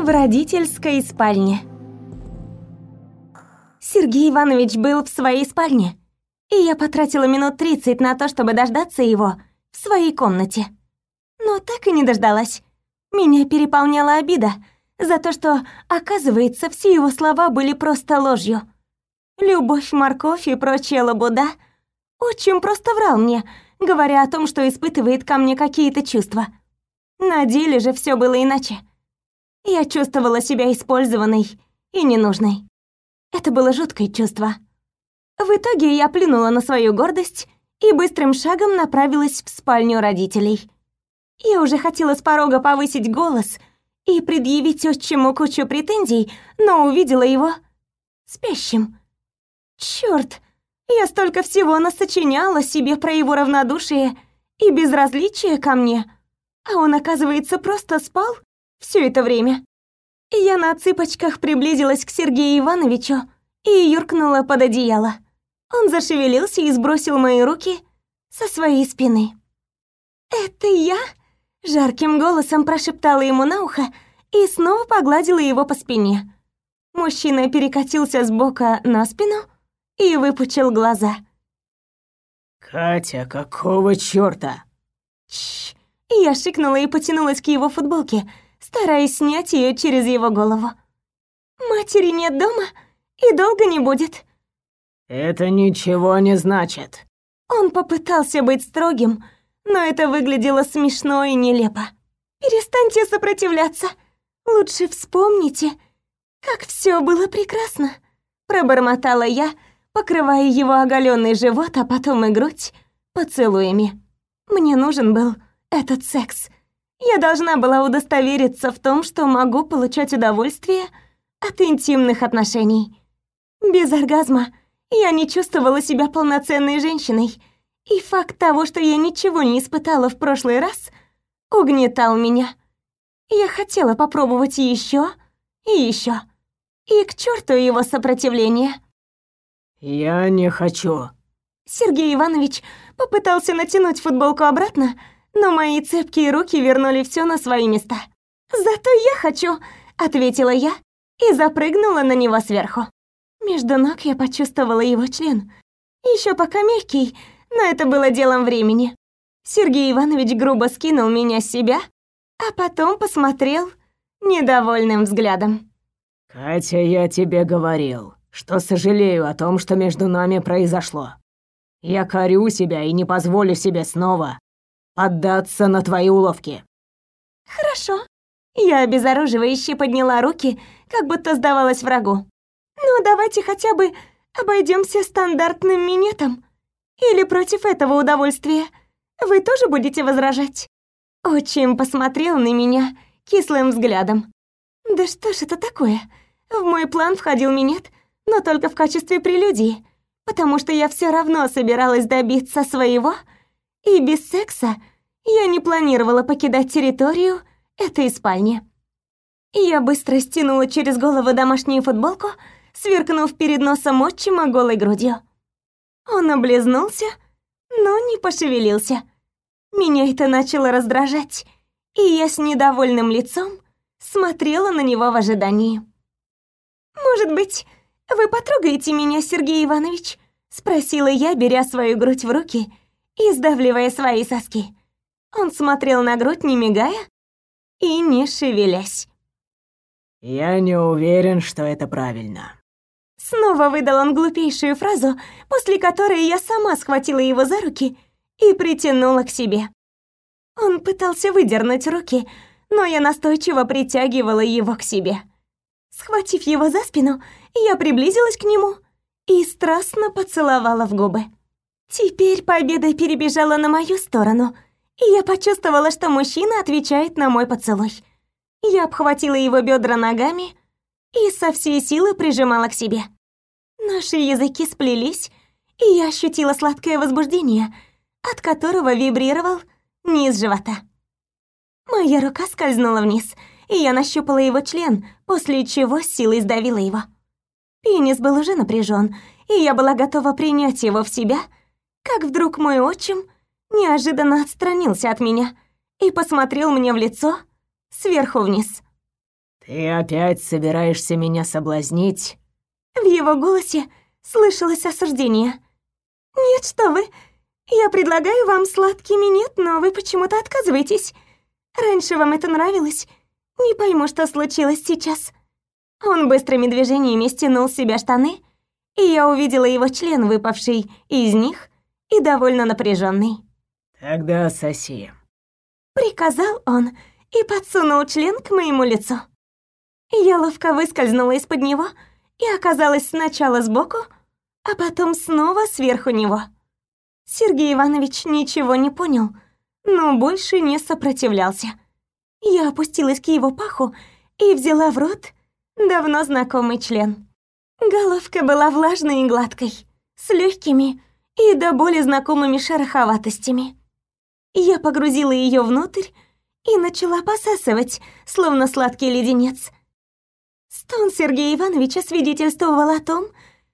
в родительской спальне. Сергей Иванович был в своей спальне, и я потратила минут 30 на то, чтобы дождаться его в своей комнате. Но так и не дождалась. Меня переполняла обида за то, что, оказывается, все его слова были просто ложью. Любовь, морковь и прочая лабуда очень просто врал мне, говоря о том, что испытывает ко мне какие-то чувства. На деле же все было иначе. Я чувствовала себя использованной и ненужной. Это было жуткое чувство. В итоге я плюнула на свою гордость и быстрым шагом направилась в спальню родителей. Я уже хотела с порога повысить голос и предъявить отчиму кучу претензий, но увидела его спящим. Чёрт, я столько всего насочиняла себе про его равнодушие и безразличие ко мне, а он, оказывается, просто спал все это время. Я на цыпочках приблизилась к Сергею Ивановичу и юркнула под одеяло. Он зашевелился и сбросил мои руки со своей спины. «Это я?» — жарким голосом прошептала ему на ухо и снова погладила его по спине. Мужчина перекатился с бока на спину и выпучил глаза. «Катя, какого чёрта?» «Чш!» Я шикнула и потянулась к его футболке, стараясь снять ее через его голову. «Матери нет дома и долго не будет». «Это ничего не значит». Он попытался быть строгим, но это выглядело смешно и нелепо. «Перестаньте сопротивляться. Лучше вспомните, как все было прекрасно», пробормотала я, покрывая его оголенный живот, а потом и грудь поцелуями. Мне нужен был этот секс. Я должна была удостовериться в том, что могу получать удовольствие от интимных отношений. Без оргазма я не чувствовала себя полноценной женщиной, и факт того, что я ничего не испытала в прошлый раз, угнетал меня. Я хотела попробовать еще и еще. И к черту его сопротивление. «Я не хочу». Сергей Иванович попытался натянуть футболку обратно, но мои цепкие руки вернули все на свои места. «Зато я хочу», — ответила я и запрыгнула на него сверху. Между ног я почувствовала его член. Еще пока мягкий, но это было делом времени. Сергей Иванович грубо скинул меня с себя, а потом посмотрел недовольным взглядом. «Катя, я тебе говорил, что сожалею о том, что между нами произошло. Я корю себя и не позволю себе снова отдаться на твои уловки». «Хорошо». Я обезоруживающе подняла руки, как будто сдавалась врагу. «Ну, давайте хотя бы обойдемся стандартным минетом. Или против этого удовольствия? Вы тоже будете возражать?» Отчим посмотрел на меня кислым взглядом. «Да что ж это такое? В мой план входил минет, но только в качестве прелюдии, потому что я все равно собиралась добиться своего, и без секса я не планировала покидать территорию этой спальни. Я быстро стянула через голову домашнюю футболку, сверкнув перед носом отчима голой грудью. Он облизнулся, но не пошевелился. Меня это начало раздражать, и я с недовольным лицом смотрела на него в ожидании. «Может быть, вы потрогаете меня, Сергей Иванович?» — спросила я, беря свою грудь в руки и сдавливая свои соски. Он смотрел на грудь, не мигая и не шевелясь. «Я не уверен, что это правильно». Снова выдал он глупейшую фразу, после которой я сама схватила его за руки и притянула к себе. Он пытался выдернуть руки, но я настойчиво притягивала его к себе. Схватив его за спину, я приблизилась к нему и страстно поцеловала в губы. Теперь победа перебежала на мою сторону, и я почувствовала, что мужчина отвечает на мой поцелуй. Я обхватила его бедра ногами и со всей силы прижимала к себе. Наши языки сплелись, и я ощутила сладкое возбуждение, от которого вибрировал низ живота. Моя рука скользнула вниз, и я нащупала его член, после чего силой сдавила его. Пенис был уже напряжен, и я была готова принять его в себя, как вдруг мой отчим неожиданно отстранился от меня и посмотрел мне в лицо сверху вниз. Ты опять собираешься меня соблазнить? В его голосе слышалось осуждение. Нет, что вы? Я предлагаю вам сладкий минет, но вы почему-то отказываетесь. Раньше вам это нравилось. Не пойму, что случилось сейчас. Он быстрыми движениями стянул с себя штаны, и я увидела его член, выпавший из них, и довольно напряженный. «Тогда соси», — приказал он и подсунул член к моему лицу. Я ловко выскользнула из-под него и оказалась сначала сбоку, а потом снова сверху него. Сергей Иванович ничего не понял, но больше не сопротивлялся. Я опустилась к его паху и взяла в рот давно знакомый член. Головка была влажной и гладкой, с легкими и до боли знакомыми шероховатостями. Я погрузила ее внутрь и начала посасывать, словно сладкий леденец. Стон Сергея Ивановича свидетельствовал о том,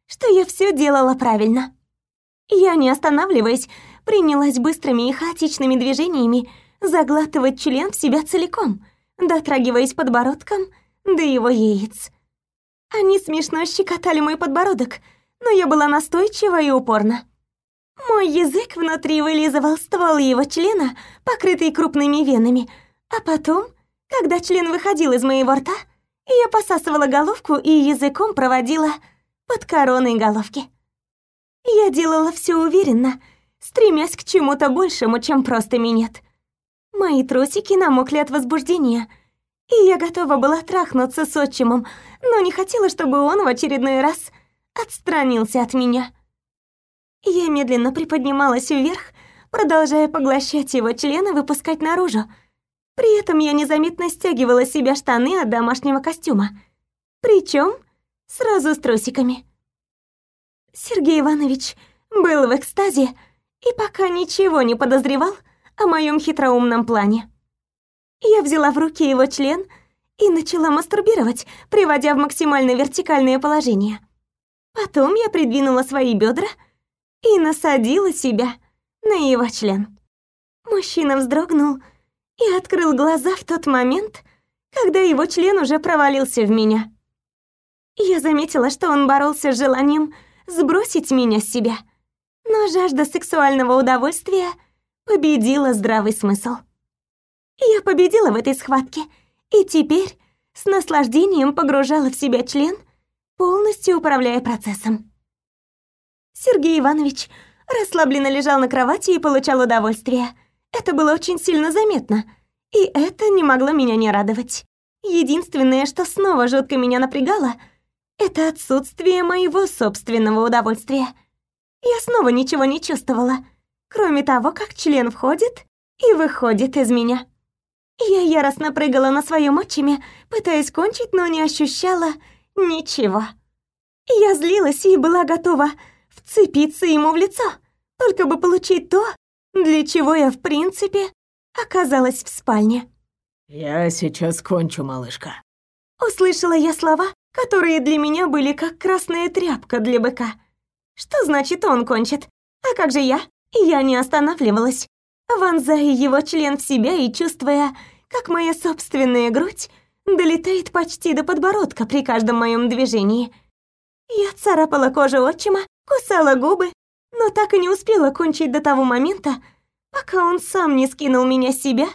что я все делала правильно. Я, не останавливаясь, принялась быстрыми и хаотичными движениями заглатывать член в себя целиком, дотрагиваясь подбородком до его яиц. Они смешно щекотали мой подбородок, но я была настойчива и упорна. Мой язык внутри вылизывал ствол его члена, покрытый крупными венами, а потом, когда член выходил из моего рта, я посасывала головку и языком проводила под короной головки. Я делала все уверенно, стремясь к чему-то большему, чем просто минет. Мои трусики намокли от возбуждения, и я готова была трахнуться с отчимом, но не хотела, чтобы он в очередной раз отстранился от меня. Я медленно приподнималась вверх, продолжая поглощать его член и выпускать наружу. При этом я незаметно стягивала себя штаны от домашнего костюма. Причем сразу с трусиками. Сергей Иванович был в экстазе и пока ничего не подозревал о моем хитроумном плане. Я взяла в руки его член и начала мастурбировать, приводя в максимально вертикальное положение. Потом я придвинула свои бедра и насадила себя на его член. Мужчина вздрогнул и открыл глаза в тот момент, когда его член уже провалился в меня. Я заметила, что он боролся с желанием сбросить меня с себя, но жажда сексуального удовольствия победила здравый смысл. Я победила в этой схватке, и теперь с наслаждением погружала в себя член, полностью управляя процессом. Сергей Иванович расслабленно лежал на кровати и получал удовольствие. Это было очень сильно заметно, и это не могло меня не радовать. Единственное, что снова жутко меня напрягало, это отсутствие моего собственного удовольствия. Я снова ничего не чувствовала, кроме того, как член входит и выходит из меня. Я яростно прыгала на своем отчиме, пытаясь кончить, но не ощущала ничего. Я злилась и была готова вцепиться ему в лицо, только бы получить то, для чего я, в принципе, оказалась в спальне. «Я сейчас кончу, малышка». Услышала я слова, которые для меня были как красная тряпка для быка. Что значит он кончит? А как же я? Я не останавливалась, вонзая его член в себя и чувствуя, как моя собственная грудь долетает почти до подбородка при каждом моем движении. Я царапала кожу отчима, кусала губы, но так и не успела кончить до того момента, пока он сам не скинул меня с себя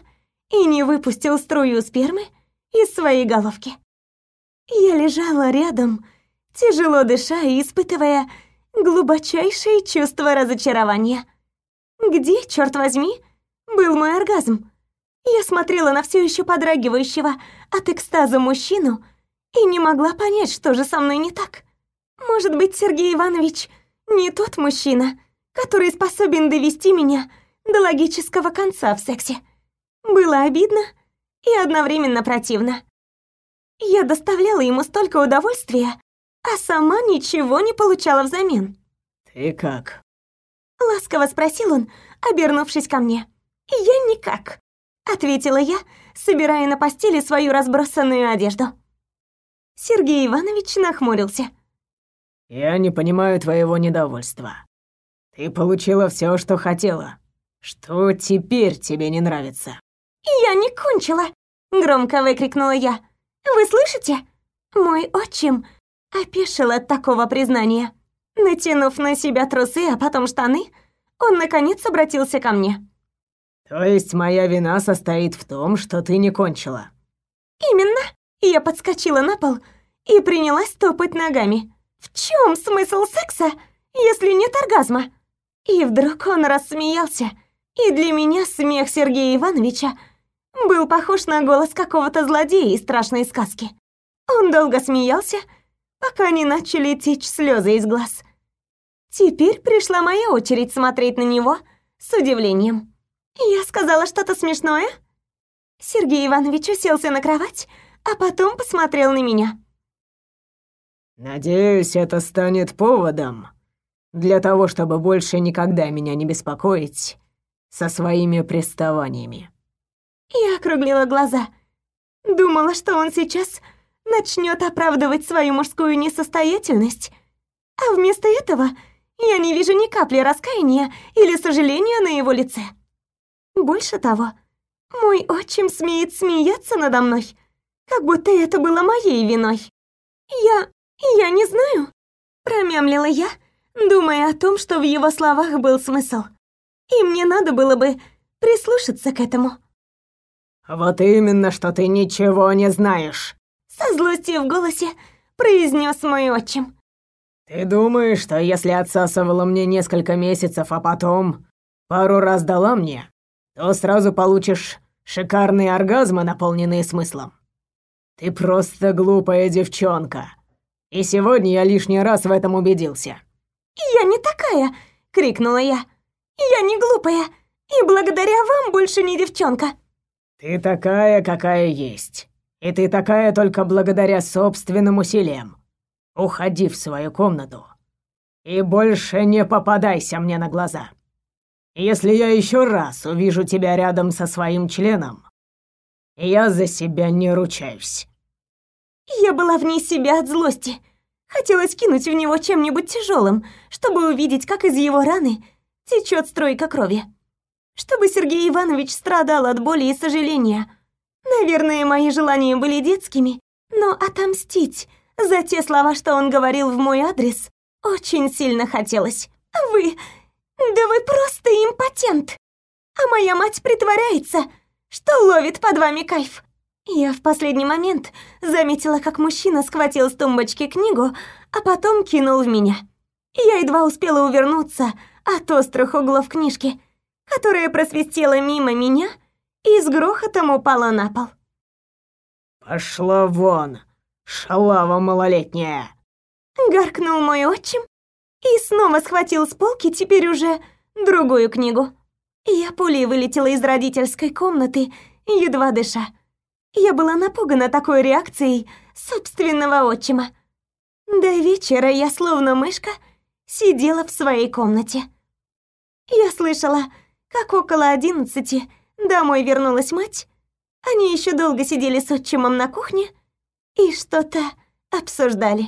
и не выпустил струю спермы из своей головки. Я лежала рядом, тяжело дыша и испытывая глубочайшее чувство разочарования. Где, черт возьми, был мой оргазм? Я смотрела на все еще подрагивающего от экстаза мужчину и не могла понять, что же со мной не так. Может быть, Сергей Иванович не тот мужчина, который способен довести меня до логического конца в сексе. Было обидно и одновременно противно. Я доставляла ему столько удовольствия, а сама ничего не получала взамен. «Ты как?» Ласково спросил он, обернувшись ко мне. «Я никак», — ответила я, собирая на постели свою разбросанную одежду. Сергей Иванович нахмурился. Я не понимаю твоего недовольства. Ты получила все, что хотела. Что теперь тебе не нравится? Я не кончила, громко выкрикнула я. Вы слышите? Мой отчим опешил от такого признания. Натянув на себя трусы, а потом штаны, он наконец обратился ко мне. То есть моя вина состоит в том, что ты не кончила? Именно. Я подскочила на пол и принялась топать ногами. В чем смысл секса, если нет оргазма? И вдруг он рассмеялся, и для меня смех Сергея Ивановича был похож на голос какого-то злодея из страшной сказки. Он долго смеялся, пока не начали течь слезы из глаз. Теперь пришла моя очередь смотреть на него с удивлением. Я сказала что-то смешное? Сергей Иванович уселся на кровать, а потом посмотрел на меня. «Надеюсь, это станет поводом для того, чтобы больше никогда меня не беспокоить со своими приставаниями». Я округлила глаза. Думала, что он сейчас начнет оправдывать свою мужскую несостоятельность, а вместо этого я не вижу ни капли раскаяния или сожаления на его лице. Больше того, мой отчим смеет смеяться надо мной, как будто это было моей виной. Я... я не знаю, промямлила я, думая о том, что в его словах был смысл. И мне надо было бы прислушаться к этому. «Вот именно, что ты ничего не знаешь!» Со злостью в голосе произнес мой отчим. «Ты думаешь, что если отсасывала мне несколько месяцев, а потом пару раз дала мне, то сразу получишь шикарные оргазмы, наполненные смыслом? Ты просто глупая девчонка. И сегодня я лишний раз в этом убедился». «Я не такая!» — крикнула я. «Я не глупая, и благодаря вам больше не девчонка!» «Ты такая, какая есть. И ты такая только благодаря собственным усилиям. Уходи в свою комнату и больше не попадайся мне на глаза. Если я еще раз увижу тебя рядом со своим членом, я за себя не ручаюсь». Я была вне себя от злости. Хотелось кинуть в него чем-нибудь тяжелым, чтобы увидеть, как из его раны течет струйка крови. Чтобы Сергей Иванович страдал от боли и сожаления. Наверное, мои желания были детскими, но отомстить за те слова, что он говорил в мой адрес, очень сильно хотелось. Вы... Да вы просто импотент! А моя мать притворяется, что ловит под вами кайф. Я в последний момент заметила, как мужчина схватил с тумбочки книгу, а потом кинул в меня. Я едва успела увернуться от острых углов книжки, которая просвистела мимо меня и с грохотом упала на пол. «Пошла вон, шалава малолетняя!» Гаркнул мой отчим и снова схватил с полки теперь уже другую книгу. Я пулей вылетела из родительской комнаты, едва дыша. Я была напугана такой реакцией собственного отчима. До вечера я, словно мышка, сидела в своей комнате. Я слышала, как около одиннадцати домой вернулась мать. Они еще долго сидели с отчимом на кухне и что-то обсуждали.